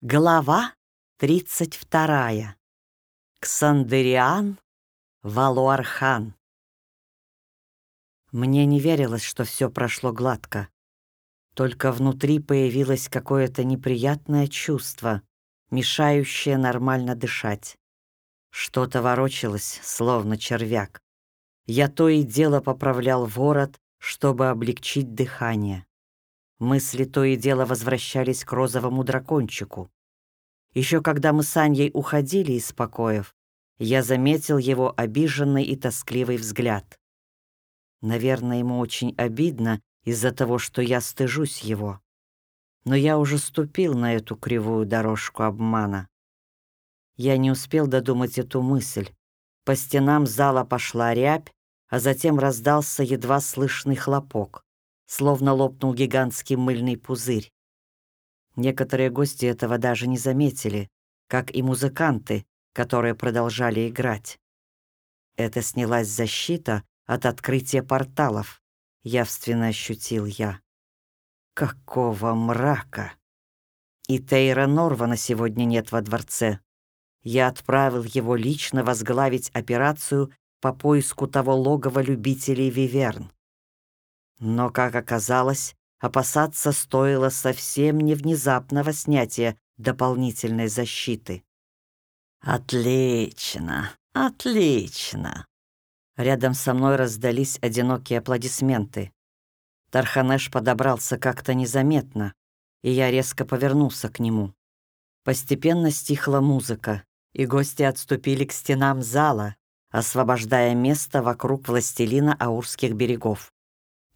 Глава 32. Ксандериан Валуархан. Мне не верилось, что все прошло гладко. Только внутри появилось какое-то неприятное чувство, мешающее нормально дышать. Что-то ворочалось, словно червяк. Я то и дело поправлял ворот, чтобы облегчить дыхание. Мысли то и дело возвращались к розовому дракончику. Еще когда мы с Аньей уходили из покоев, я заметил его обиженный и тоскливый взгляд. Наверное, ему очень обидно из-за того, что я стыжусь его. Но я уже ступил на эту кривую дорожку обмана. Я не успел додумать эту мысль. По стенам зала пошла рябь, а затем раздался едва слышный хлопок словно лопнул гигантский мыльный пузырь. Некоторые гости этого даже не заметили, как и музыканты, которые продолжали играть. Это снялась защита от открытия порталов, явственно ощутил я. Какого мрака! И Тейра Норвана сегодня нет во дворце. Я отправил его лично возглавить операцию по поиску того логова любителей Виверн. Но, как оказалось, опасаться стоило совсем не внезапного снятия дополнительной защиты. «Отлично, отлично!» Рядом со мной раздались одинокие аплодисменты. Тарханеш подобрался как-то незаметно, и я резко повернулся к нему. Постепенно стихла музыка, и гости отступили к стенам зала, освобождая место вокруг властелина Аурских берегов.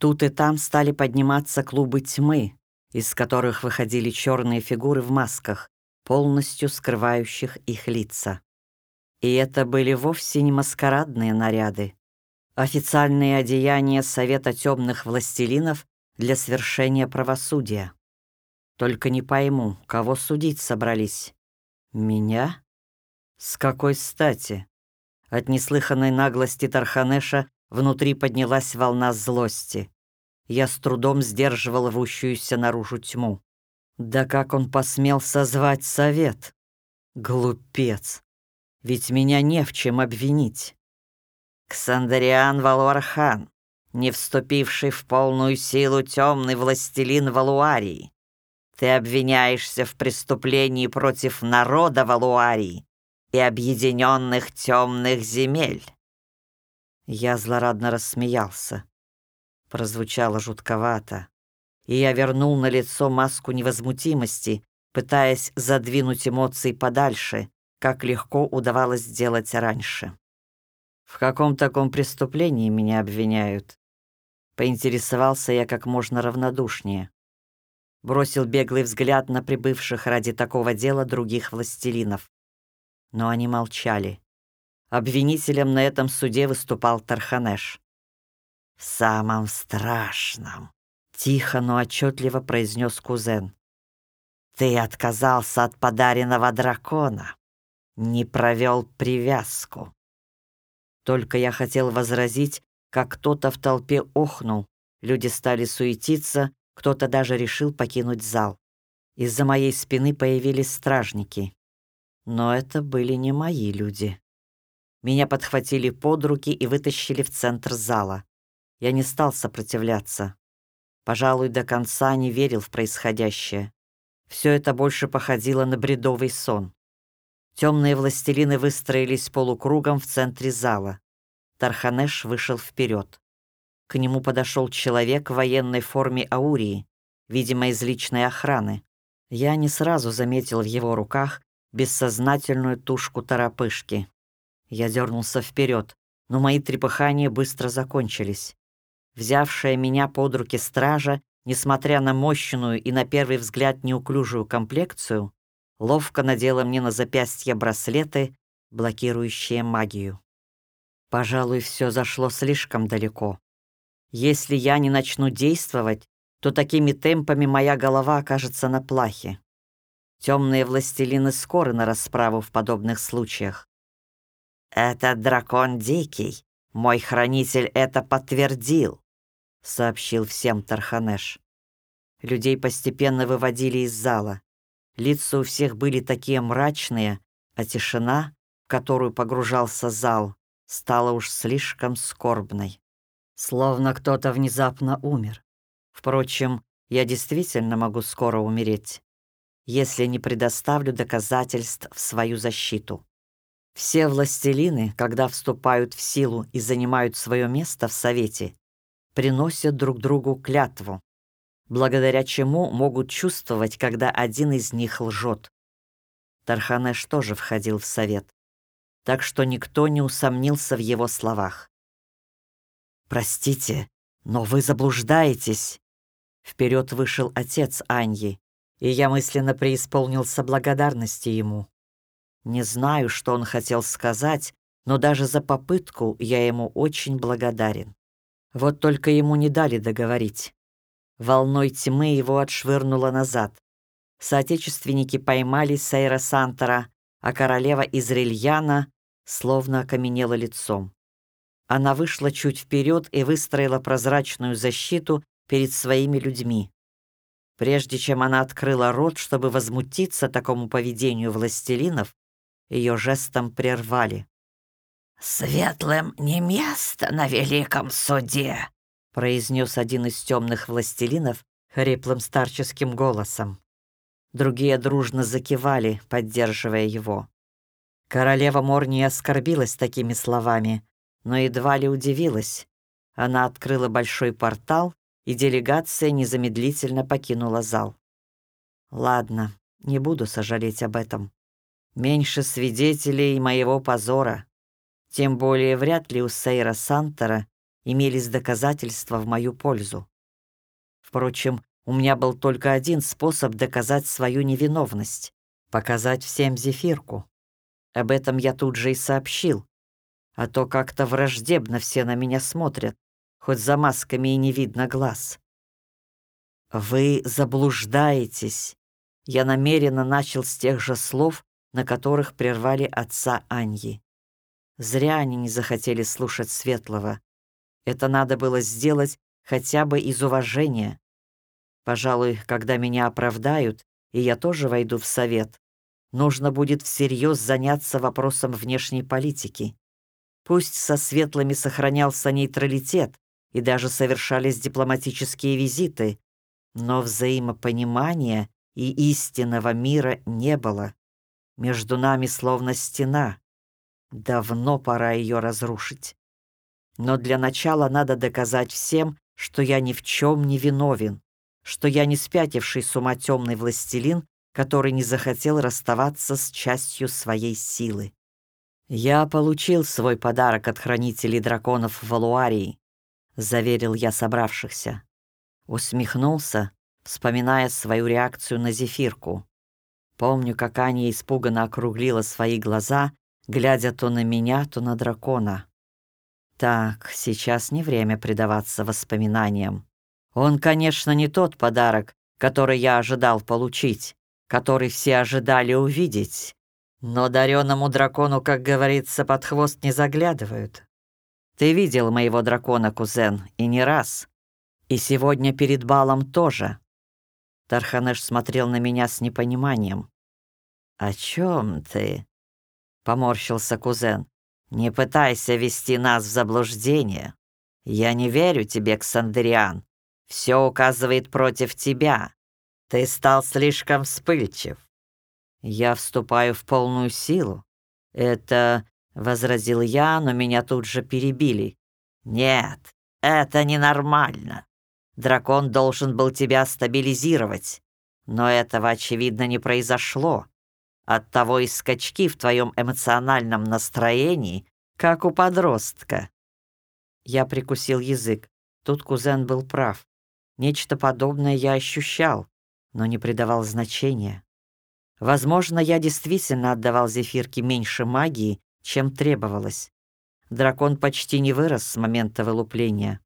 Тут и там стали подниматься клубы тьмы, из которых выходили черные фигуры в масках, полностью скрывающих их лица. И это были вовсе не маскарадные наряды. Официальные одеяния Совета темных властелинов для свершения правосудия. Только не пойму, кого судить собрались. Меня? С какой стати? От неслыханной наглости Тарханеша внутри поднялась волна злости. Я с трудом сдерживал рвущуюся наружу тьму. Да как он посмел созвать совет? Глупец. Ведь меня не в чем обвинить. Ксандриан Валуархан, не вступивший в полную силу темный властелин Валуарии. Ты обвиняешься в преступлении против народа Валуарии и объединенных темных земель. Я злорадно рассмеялся прозвучало жутковато, и я вернул на лицо маску невозмутимости, пытаясь задвинуть эмоции подальше, как легко удавалось сделать раньше. В каком таком преступлении меня обвиняют? Поинтересовался я как можно равнодушнее. Бросил беглый взгляд на прибывших ради такого дела других властелинов. Но они молчали. Обвинителем на этом суде выступал Тарханеш самом страшном», — тихо, но отчетливо произнес кузен. «Ты отказался от подаренного дракона, не провел привязку». Только я хотел возразить, как кто-то в толпе охнул, люди стали суетиться, кто-то даже решил покинуть зал. Из-за моей спины появились стражники. Но это были не мои люди. Меня подхватили под руки и вытащили в центр зала. Я не стал сопротивляться. Пожалуй, до конца не верил в происходящее. Все это больше походило на бредовый сон. Темные властелины выстроились полукругом в центре зала. Тарханеш вышел вперед. К нему подошел человек в военной форме Аурии, видимо, из личной охраны. Я не сразу заметил в его руках бессознательную тушку торопышки. Я дернулся вперед, но мои трепыхания быстро закончились. Взявшая меня под руки стража, несмотря на мощную и на первый взгляд неуклюжую комплекцию, ловко надела мне на запястье браслеты, блокирующие магию. Пожалуй, все зашло слишком далеко. Если я не начну действовать, то такими темпами моя голова окажется на плахе. Темные властелины скоры на расправу в подобных случаях. «Этот дракон дикий, мой хранитель это подтвердил», — сообщил всем Тарханеш. Людей постепенно выводили из зала. лица у всех были такие мрачные, а тишина, в которую погружался зал, стала уж слишком скорбной. Словно кто-то внезапно умер. Впрочем, я действительно могу скоро умереть, если не предоставлю доказательств в свою защиту. Все властелины, когда вступают в силу и занимают свое место в Совете, приносят друг другу клятву, благодаря чему могут чувствовать, когда один из них лжет. Тарханеш тоже входил в Совет, так что никто не усомнился в его словах. «Простите, но вы заблуждаетесь!» Вперед вышел отец Аньи, и я мысленно преисполнился благодарности ему. Не знаю, что он хотел сказать, но даже за попытку я ему очень благодарен. Вот только ему не дали договорить. Волной тьмы его отшвырнуло назад. Соотечественники поймали Сейра Сантора, а королева из Рильяна словно окаменела лицом. Она вышла чуть вперед и выстроила прозрачную защиту перед своими людьми. Прежде чем она открыла рот, чтобы возмутиться такому поведению властелинов, ее жестом прервали. «Светлым не место на великом суде», — произнес один из темных властелинов хриплым старческим голосом. Другие дружно закивали, поддерживая его. Королева Мор не оскорбилась такими словами, но едва ли удивилась. Она открыла большой портал, и делегация незамедлительно покинула зал. Ладно, не буду сожалеть об этом. Меньше свидетелей моего позора. Тем более вряд ли у Сейра Сантера имелись доказательства в мою пользу. Впрочем, у меня был только один способ доказать свою невиновность — показать всем зефирку. Об этом я тут же и сообщил, а то как-то враждебно все на меня смотрят, хоть за масками и не видно глаз. «Вы заблуждаетесь». Я намеренно начал с тех же слов, на которых прервали отца Аньи. Зря они не захотели слушать Светлого. Это надо было сделать хотя бы из уважения. Пожалуй, когда меня оправдают, и я тоже войду в совет, нужно будет всерьез заняться вопросом внешней политики. Пусть со светлыми сохранялся нейтралитет и даже совершались дипломатические визиты, но взаимопонимания и истинного мира не было. Между нами словно стена. Давно пора ее разрушить. Но для начала надо доказать всем, что я ни в чем не виновен, что я не спятивший с ума темный властелин, который не захотел расставаться с частью своей силы. «Я получил свой подарок от хранителей драконов Валуарии», — заверил я собравшихся. Усмехнулся, вспоминая свою реакцию на зефирку. Помню, как Аня испуганно округлила свои глаза, глядя то на меня, то на дракона. Так, сейчас не время предаваться воспоминаниям. Он, конечно, не тот подарок, который я ожидал получить, который все ожидали увидеть, но дареному дракону, как говорится, под хвост не заглядывают. Ты видел моего дракона, кузен, и не раз. И сегодня перед балом тоже. Тарханеш смотрел на меня с непониманием. «О чем ты?» — поморщился кузен. «Не пытайся вести нас в заблуждение. Я не верю тебе, Ксандериан. Все указывает против тебя. Ты стал слишком вспыльчив. Я вступаю в полную силу. Это, — возразил я, но меня тут же перебили. Нет, это ненормально. Дракон должен был тебя стабилизировать. Но этого, очевидно, не произошло. Оттого и скачки в твоем эмоциональном настроении, как у подростка. Я прикусил язык. Тут кузен был прав. Нечто подобное я ощущал, но не придавал значения. Возможно, я действительно отдавал Зефирке меньше магии, чем требовалось. Дракон почти не вырос с момента вылупления.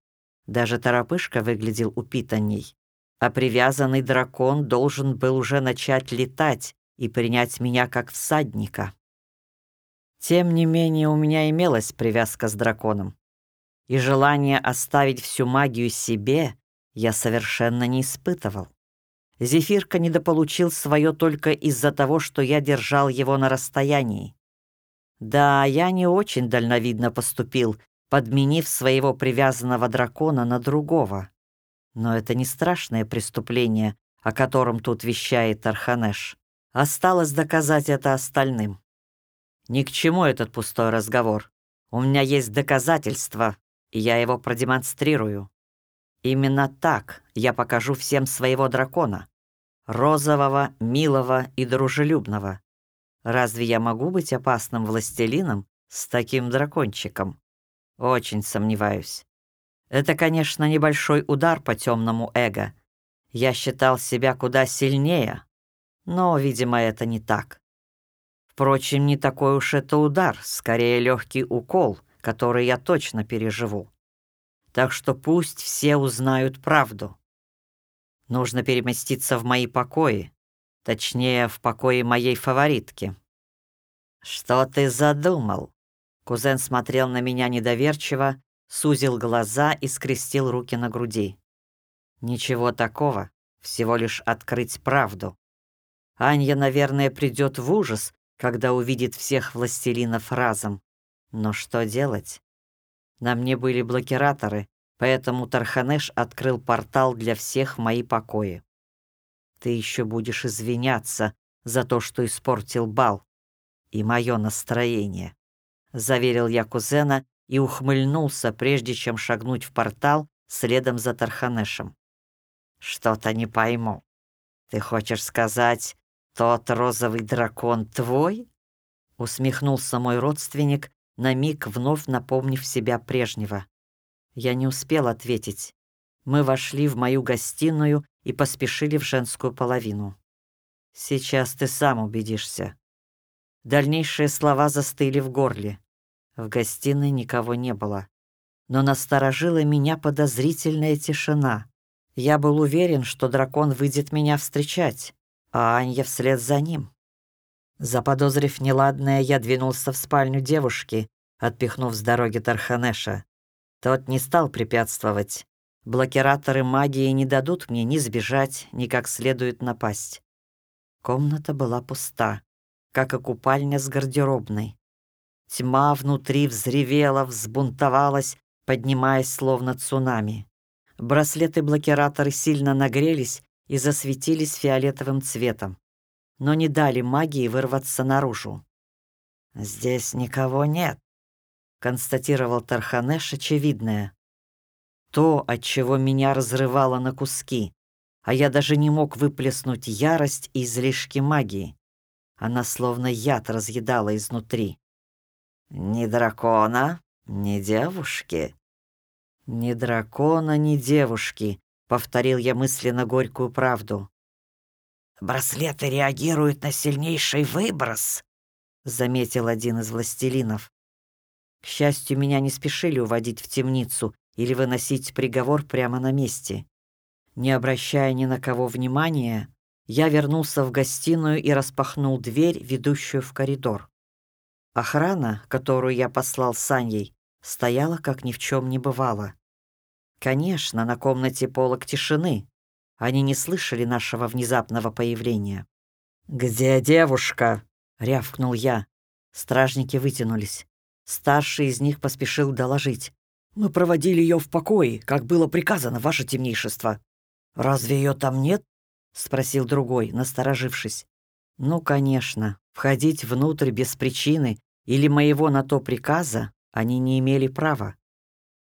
Даже торопышка выглядел упитанней. А привязанный дракон должен был уже начать летать и принять меня как всадника. Тем не менее, у меня имелась привязка с драконом. И желание оставить всю магию себе я совершенно не испытывал. Зефирка недополучил свое только из-за того, что я держал его на расстоянии. Да, я не очень дальновидно поступил, подменив своего привязанного дракона на другого. Но это не страшное преступление, о котором тут вещает Арханеш. Осталось доказать это остальным. Ни к чему этот пустой разговор. У меня есть доказательства, и я его продемонстрирую. Именно так я покажу всем своего дракона. Розового, милого и дружелюбного. Разве я могу быть опасным властелином с таким дракончиком? Очень сомневаюсь. Это, конечно, небольшой удар по темному эго. Я считал себя куда сильнее, но, видимо, это не так. Впрочем, не такой уж это удар, скорее легкий укол, который я точно переживу. Так что пусть все узнают правду. Нужно переместиться в мои покои, точнее, в покои моей фаворитки. «Что ты задумал?» Кузен смотрел на меня недоверчиво, сузил глаза и скрестил руки на груди. «Ничего такого, всего лишь открыть правду. Анья, наверное, придет в ужас, когда увидит всех властелинов разом. Но что делать? На мне были блокираторы, поэтому Тарханеш открыл портал для всех в мои покои. Ты еще будешь извиняться за то, что испортил бал и мое настроение заверил я кузена и ухмыльнулся, прежде чем шагнуть в портал следом за Тарханешем. «Что-то не пойму. Ты хочешь сказать, тот розовый дракон твой?» Усмехнулся мой родственник, на миг вновь напомнив себя прежнего. Я не успел ответить. Мы вошли в мою гостиную и поспешили в женскую половину. «Сейчас ты сам убедишься». Дальнейшие слова застыли в горле. В гостиной никого не было. Но насторожила меня подозрительная тишина. Я был уверен, что дракон выйдет меня встречать, а Анья вслед за ним. Заподозрив неладное, я двинулся в спальню девушки, отпихнув с дороги Тарханеша. Тот не стал препятствовать. Блокираторы магии не дадут мне ни сбежать, ни как следует напасть. Комната была пуста, как и купальня с гардеробной. Тьма внутри взревела, взбунтовалась, поднимаясь словно цунами. Браслеты-блокираторы сильно нагрелись и засветились фиолетовым цветом, но не дали магии вырваться наружу. «Здесь никого нет», — констатировал Тарханеш очевидное. То, от чего меня разрывало на куски, а я даже не мог выплеснуть ярость и излишки магии. Она словно яд разъедала изнутри. Ни дракона, ни девушки. Ни дракона, ни девушки, повторил я мысленно горькую правду. Браслеты реагируют на сильнейший выброс, заметил один из властелинов. К счастью, меня не спешили уводить в темницу или выносить приговор прямо на месте. Не обращая ни на кого внимания, я вернулся в гостиную и распахнул дверь, ведущую в коридор. Охрана, которую я послал Саней, стояла, как ни в чем не бывало. Конечно, на комнате полок тишины. Они не слышали нашего внезапного появления. «Где девушка?» — рявкнул я. Стражники вытянулись. Старший из них поспешил доложить. «Мы проводили ее в покое, как было приказано, ваше темнейшество». «Разве ее там нет?» — спросил другой, насторожившись. «Ну, конечно, входить внутрь без причины или моего на то приказа они не имели права.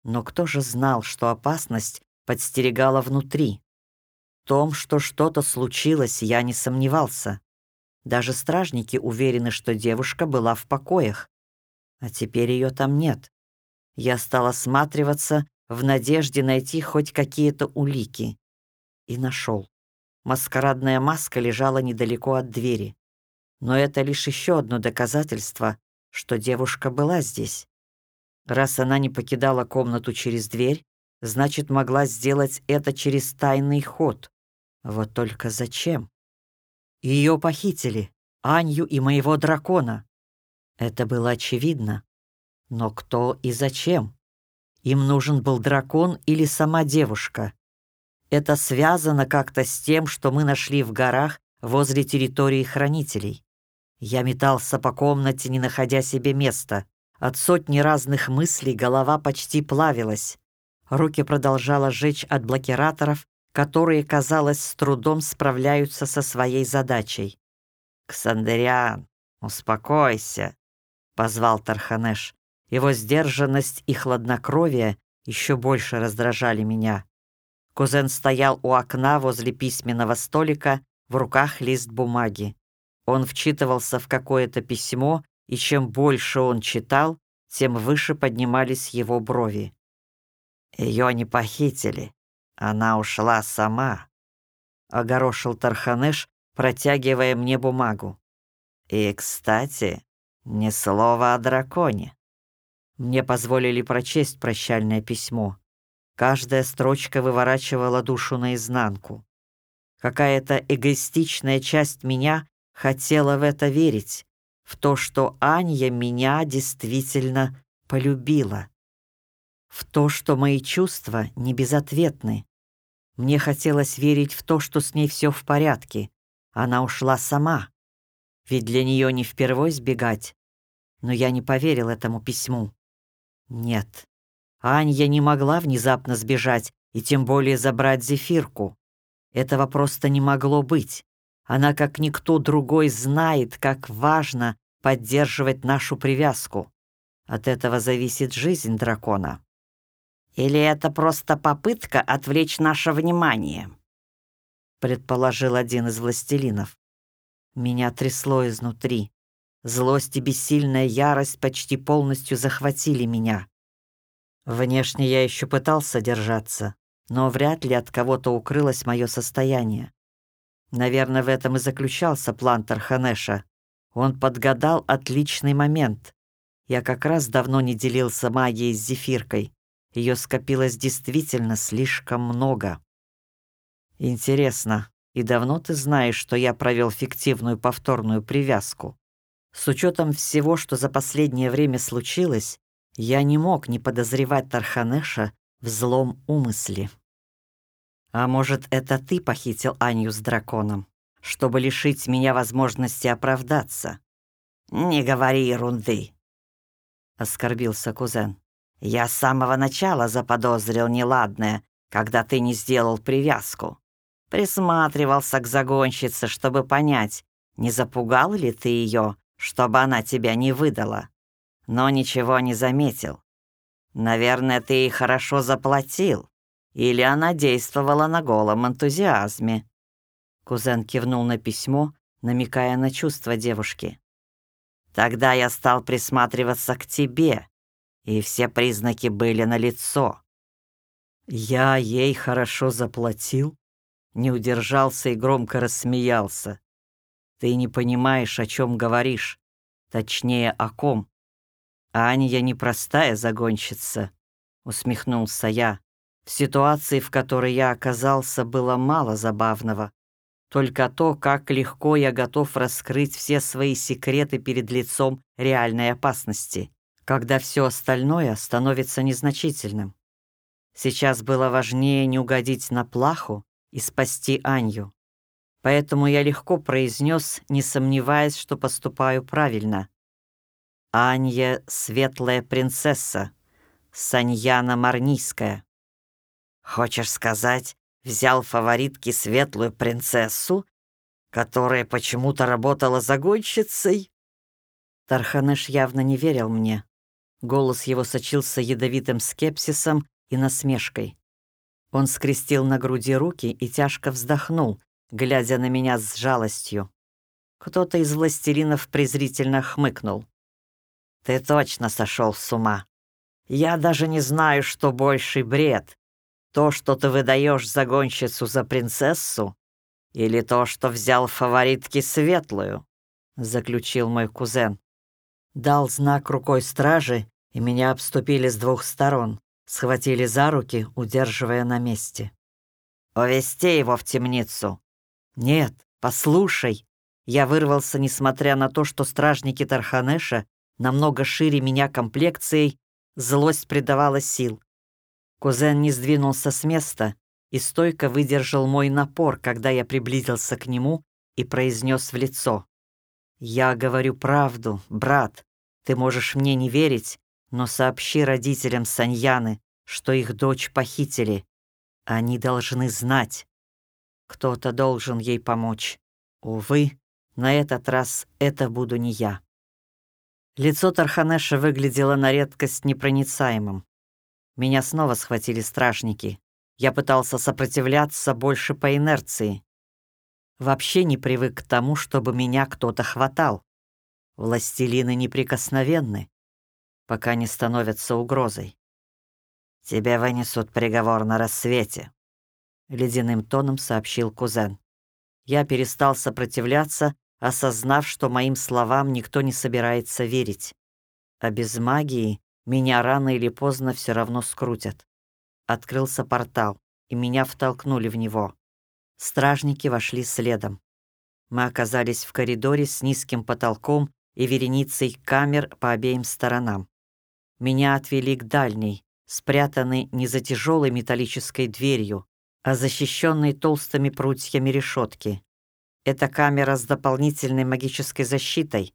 Но кто же знал, что опасность подстерегала внутри? В том, что что-то случилось, я не сомневался. Даже стражники уверены, что девушка была в покоях. А теперь ее там нет. Я стал осматриваться в надежде найти хоть какие-то улики. И нашел. Маскарадная маска лежала недалеко от двери. Но это лишь еще одно доказательство, что девушка была здесь. Раз она не покидала комнату через дверь, значит, могла сделать это через тайный ход. Вот только зачем? Ее похитили, Анью и моего дракона. Это было очевидно. Но кто и зачем? Им нужен был дракон или сама девушка? Это связано как-то с тем, что мы нашли в горах возле территории хранителей. Я метался по комнате, не находя себе места. От сотни разных мыслей голова почти плавилась. Руки продолжала жечь от блокираторов, которые, казалось, с трудом справляются со своей задачей. «Ксандериан, успокойся», — позвал Тарханеш. Его сдержанность и хладнокровие еще больше раздражали меня. Кузен стоял у окна возле письменного столика, в руках лист бумаги. Он вчитывался в какое-то письмо, и чем больше он читал, тем выше поднимались его брови. Ее не похитили. Она ушла сама», — огорошил Тарханеш, протягивая мне бумагу. «И, кстати, ни слова о драконе». Мне позволили прочесть прощальное письмо. Каждая строчка выворачивала душу наизнанку. Какая-то эгоистичная часть меня хотела в это верить, в то, что Анья меня действительно полюбила в то, что мои чувства не безответны. Мне хотелось верить в то, что с ней все в порядке. Она ушла сама. Ведь для нее не впервой сбегать. Но я не поверил этому письму. Нет, Анья не могла внезапно сбежать и тем более забрать зефирку. Этого просто не могло быть. Она, как никто другой, знает, как важно поддерживать нашу привязку. От этого зависит жизнь дракона. Или это просто попытка отвлечь наше внимание?» предположил один из властелинов. Меня трясло изнутри. Злость и бессильная ярость почти полностью захватили меня. Внешне я еще пытался держаться, но вряд ли от кого-то укрылось мое состояние. Наверное, в этом и заключался план Тарханеша. Он подгадал отличный момент. Я как раз давно не делился магией с Зефиркой. Ее скопилось действительно слишком много. Интересно, и давно ты знаешь, что я провел фиктивную повторную привязку? С учетом всего, что за последнее время случилось, я не мог не подозревать Тарханеша в злом умысле. А может, это ты похитил Аню с драконом, чтобы лишить меня возможности оправдаться? Не говори ерунды, — оскорбился кузен. Я с самого начала заподозрил неладное, когда ты не сделал привязку. Присматривался к загонщице, чтобы понять, не запугал ли ты ее, чтобы она тебя не выдала. Но ничего не заметил. Наверное, ты ей хорошо заплатил. Или она действовала на голом энтузиазме. Кузен кивнул на письмо, намекая на чувства девушки. Тогда я стал присматриваться к тебе, и все признаки были налицо. Я ей хорошо заплатил, не удержался и громко рассмеялся. Ты не понимаешь, о чем говоришь, точнее, о ком. Аня непростая загонщица, усмехнулся я. В ситуации, в которой я оказался, было мало забавного. Только то, как легко я готов раскрыть все свои секреты перед лицом реальной опасности когда все остальное становится незначительным. Сейчас было важнее не угодить на плаху и спасти Аню. Поэтому я легко произнес, не сомневаясь, что поступаю правильно. Анья — светлая принцесса, Саньяна Марнийская. Хочешь сказать, взял фаворитки светлую принцессу, которая почему-то работала загонщицей? Тарханеш явно не верил мне. Голос его сочился ядовитым скепсисом и насмешкой. Он скрестил на груди руки и тяжко вздохнул, глядя на меня с жалостью. Кто-то из властелинов презрительно хмыкнул. «Ты точно сошел с ума. Я даже не знаю, что больший бред. То, что ты выдаешь загонщицу за принцессу, или то, что взял фаворитки светлую», — заключил мой кузен. Дал знак рукой стражи, и меня обступили с двух сторон, схватили за руки, удерживая на месте. «Увести его в темницу!» «Нет, послушай!» Я вырвался, несмотря на то, что стражники Тарханеша намного шире меня комплекцией, злость придавала сил. Кузен не сдвинулся с места, и стойко выдержал мой напор, когда я приблизился к нему и произнес в лицо. «Я говорю правду, брат. Ты можешь мне не верить, но сообщи родителям Саньяны, что их дочь похитили. Они должны знать. Кто-то должен ей помочь. Увы, на этот раз это буду не я». Лицо Тарханеша выглядело на редкость непроницаемым. Меня снова схватили стражники. Я пытался сопротивляться больше по инерции. Вообще не привык к тому, чтобы меня кто-то хватал. Властелины неприкосновенны, пока не становятся угрозой. «Тебе вынесут приговор на рассвете», — ледяным тоном сообщил кузен. Я перестал сопротивляться, осознав, что моим словам никто не собирается верить. А без магии меня рано или поздно все равно скрутят. Открылся портал, и меня втолкнули в него. Стражники вошли следом. Мы оказались в коридоре с низким потолком и вереницей камер по обеим сторонам. Меня отвели к дальней, спрятанной не за тяжелой металлической дверью, а защищенной толстыми прутьями решетки. Это камера с дополнительной магической защитой.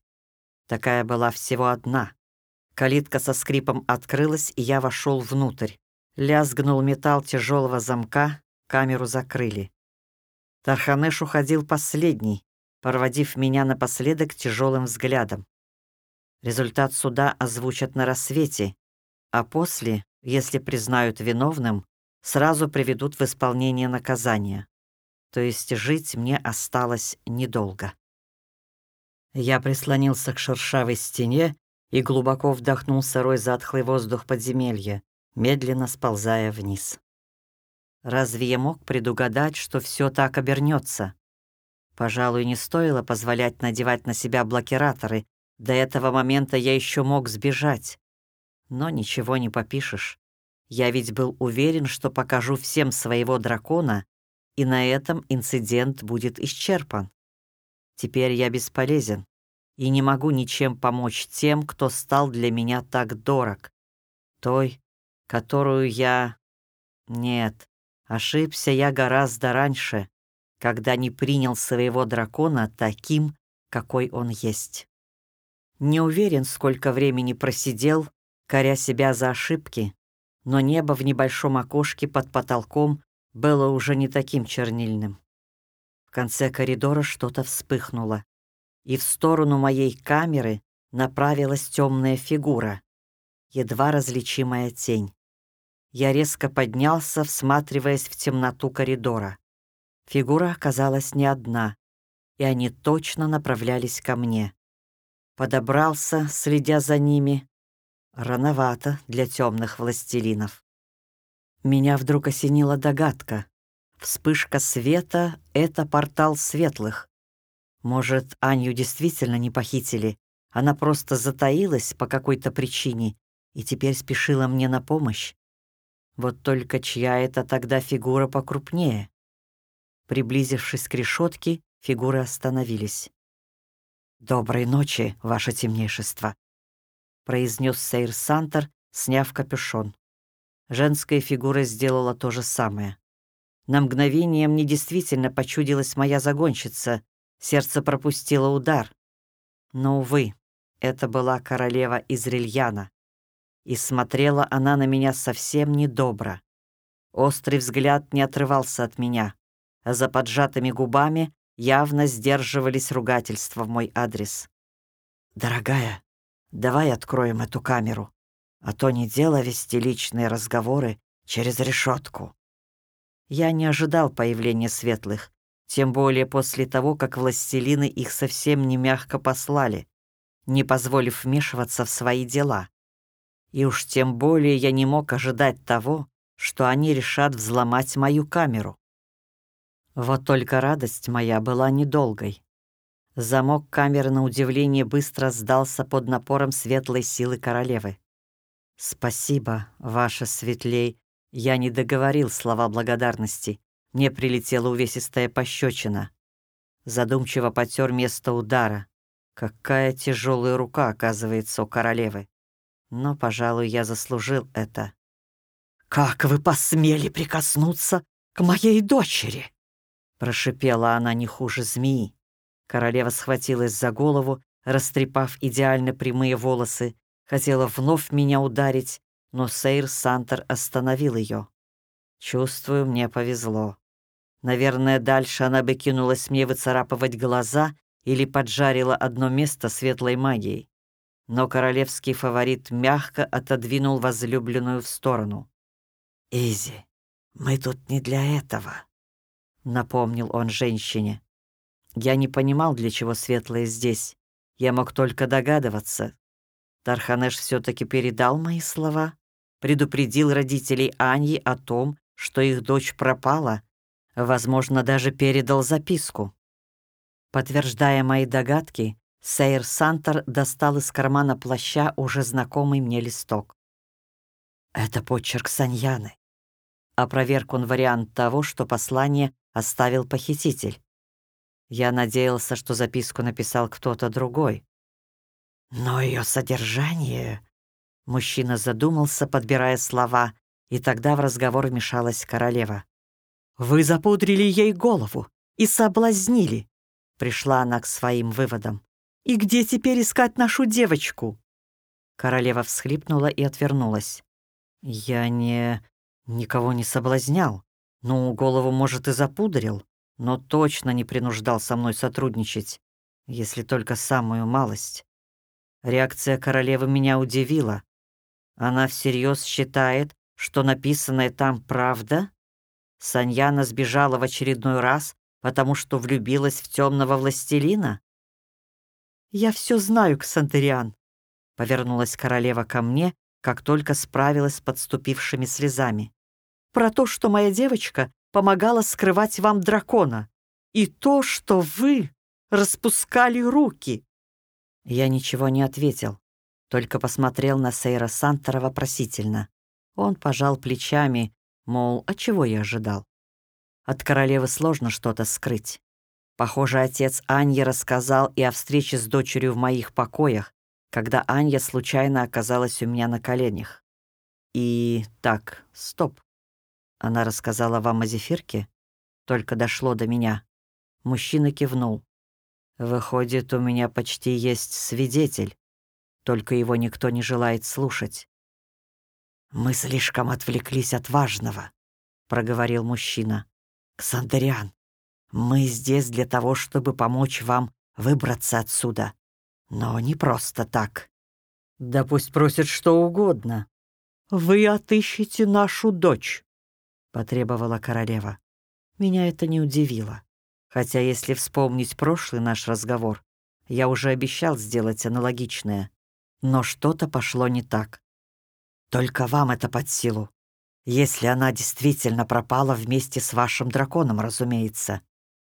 Такая была всего одна. Калитка со скрипом открылась, и я вошел внутрь. Лязгнул металл тяжелого замка, камеру закрыли. Тарханеш уходил последний, проводив меня напоследок тяжелым взглядом. Результат суда озвучат на рассвете, а после, если признают виновным, сразу приведут в исполнение наказания. То есть жить мне осталось недолго. Я прислонился к шершавой стене и глубоко вдохнул сырой затхлый воздух подземелья, медленно сползая вниз. Разве я мог предугадать, что все так обернется? Пожалуй, не стоило позволять надевать на себя блокираторы. До этого момента я еще мог сбежать. Но ничего не попишешь. Я ведь был уверен, что покажу всем своего дракона, и на этом инцидент будет исчерпан. Теперь я бесполезен и не могу ничем помочь тем, кто стал для меня так дорог. Той, которую я... Нет, ошибся я гораздо раньше, когда не принял своего дракона таким, какой он есть. Не уверен, сколько времени просидел, коря себя за ошибки, но небо в небольшом окошке под потолком было уже не таким чернильным. В конце коридора что-то вспыхнуло, и в сторону моей камеры направилась темная фигура, едва различимая тень. Я резко поднялся, всматриваясь в темноту коридора. Фигура оказалась не одна, и они точно направлялись ко мне. Подобрался, следя за ними. Рановато для темных властелинов. Меня вдруг осенила догадка. Вспышка света — это портал светлых. Может, Аню действительно не похитили, она просто затаилась по какой-то причине и теперь спешила мне на помощь. Вот только чья это тогда фигура покрупнее? Приблизившись к решетке, фигуры остановились. «Доброй ночи, ваше темнейшество», — произнес Сейр Сантер, сняв капюшон. Женская фигура сделала то же самое. На мгновение мне действительно почудилась моя загонщица, сердце пропустило удар. Но, увы, это была королева из Рильяна и смотрела она на меня совсем недобро. Острый взгляд не отрывался от меня, а за поджатыми губами явно сдерживались ругательства в мой адрес. «Дорогая, давай откроем эту камеру, а то не дело вести личные разговоры через решетку. Я не ожидал появления светлых, тем более после того, как властелины их совсем не мягко послали, не позволив вмешиваться в свои дела. И уж тем более я не мог ожидать того, что они решат взломать мою камеру. Вот только радость моя была недолгой. Замок камеры, на удивление, быстро сдался под напором светлой силы королевы. «Спасибо, ваша светлей». Я не договорил слова благодарности. Мне прилетела увесистая пощечина. Задумчиво потер место удара. Какая тяжелая рука, оказывается, у королевы но, пожалуй, я заслужил это. «Как вы посмели прикоснуться к моей дочери!» Прошипела она не хуже змеи. Королева схватилась за голову, растрепав идеально прямые волосы, хотела вновь меня ударить, но Сейр Сантер остановил ее. Чувствую, мне повезло. Наверное, дальше она бы кинулась мне выцарапывать глаза или поджарила одно место светлой магией. Но королевский фаворит мягко отодвинул возлюбленную в сторону. «Изи, мы тут не для этого», — напомнил он женщине. Я не понимал, для чего светлые здесь. Я мог только догадываться. Тарханеш все таки передал мои слова, предупредил родителей Аньи о том, что их дочь пропала, возможно, даже передал записку. Подтверждая мои догадки, Сейр Сантер достал из кармана плаща уже знакомый мне листок. «Это почерк Саньяны», — опроверг он вариант того, что послание оставил похититель. Я надеялся, что записку написал кто-то другой. Но ее содержание... Мужчина задумался, подбирая слова, и тогда в разговор вмешалась королева. «Вы запудрили ей голову и соблазнили!» Пришла она к своим выводам. «И где теперь искать нашу девочку?» Королева всхлипнула и отвернулась. «Я не... никого не соблазнял. Ну, голову, может, и запудрил но точно не принуждал со мной сотрудничать, если только самую малость. Реакция королевы меня удивила. Она всерьез считает, что написанное там правда? Саньяна сбежала в очередной раз, потому что влюбилась в темного властелина? «Я все знаю, Ксантериан», — повернулась королева ко мне, как только справилась с подступившими слезами. «Про то, что моя девочка помогала скрывать вам дракона. И то, что вы распускали руки». Я ничего не ответил, только посмотрел на Сейра Сантера вопросительно. Он пожал плечами, мол, а чего я ожидал? От королевы сложно что-то скрыть. Похоже, отец Аньи рассказал и о встрече с дочерью в моих покоях, когда Анья случайно оказалась у меня на коленях. И так, стоп. Она рассказала вам о зефирке? Только дошло до меня. Мужчина кивнул. Выходит, у меня почти есть свидетель. Только его никто не желает слушать. «Мы слишком отвлеклись от важного», — проговорил мужчина. «Ксандериан, мы здесь для того, чтобы помочь вам выбраться отсюда. Но не просто так». «Да пусть просят что угодно». «Вы отыщете нашу дочь», — потребовала королева. Меня это не удивило. Хотя, если вспомнить прошлый наш разговор, я уже обещал сделать аналогичное. Но что-то пошло не так. Только вам это под силу. Если она действительно пропала вместе с вашим драконом, разумеется,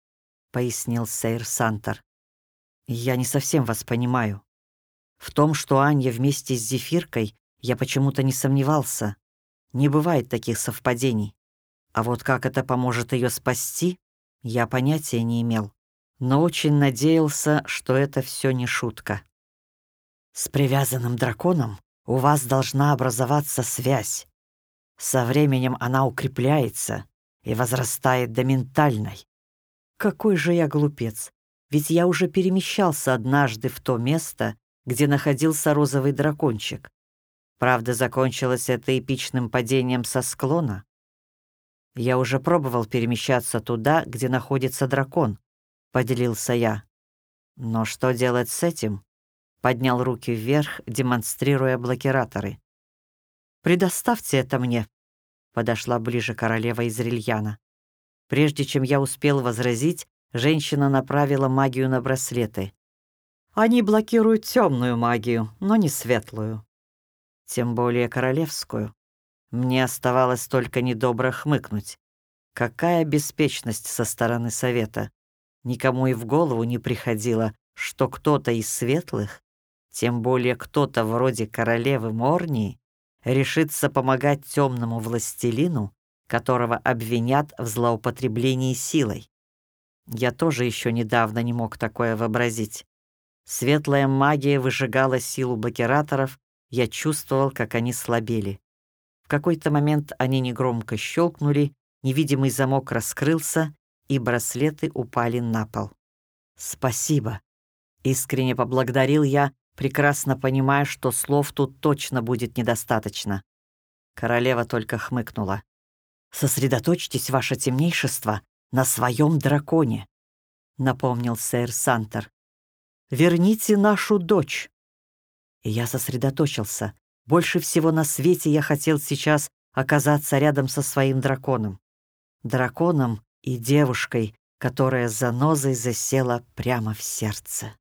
— пояснил Сейр Сантор. Я не совсем вас понимаю. В том, что Анья вместе с Зефиркой, я почему-то не сомневался. Не бывает таких совпадений. А вот как это поможет ее спасти, я понятия не имел, но очень надеялся, что это все не шутка. С привязанным драконом у вас должна образоваться связь. Со временем она укрепляется и возрастает до ментальной. Какой же я глупец, ведь я уже перемещался однажды в то место, где находился розовый дракончик. Правда, закончилось это эпичным падением со склона, «Я уже пробовал перемещаться туда, где находится дракон», — поделился я. «Но что делать с этим?» — поднял руки вверх, демонстрируя блокираторы. «Предоставьте это мне», — подошла ближе королева из Рильяна. Прежде чем я успел возразить, женщина направила магию на браслеты. «Они блокируют темную магию, но не светлую. Тем более королевскую. Мне оставалось только недобро хмыкнуть. Какая беспечность со стороны совета. Никому и в голову не приходило, что кто-то из светлых, тем более кто-то вроде королевы Морнии, решится помогать темному властелину, которого обвинят в злоупотреблении силой. Я тоже еще недавно не мог такое вообразить. Светлая магия выжигала силу блокираторов, я чувствовал, как они слабели. В какой-то момент они негромко щелкнули, невидимый замок раскрылся, и браслеты упали на пол. «Спасибо», — искренне поблагодарил я, прекрасно понимая, что слов тут точно будет недостаточно. Королева только хмыкнула. «Сосредоточьтесь, ваше темнейшество, на своем драконе», — напомнил сэр Сантер. «Верните нашу дочь». И я сосредоточился. Больше всего на свете я хотел сейчас оказаться рядом со своим драконом. Драконом и девушкой, которая занозой засела прямо в сердце.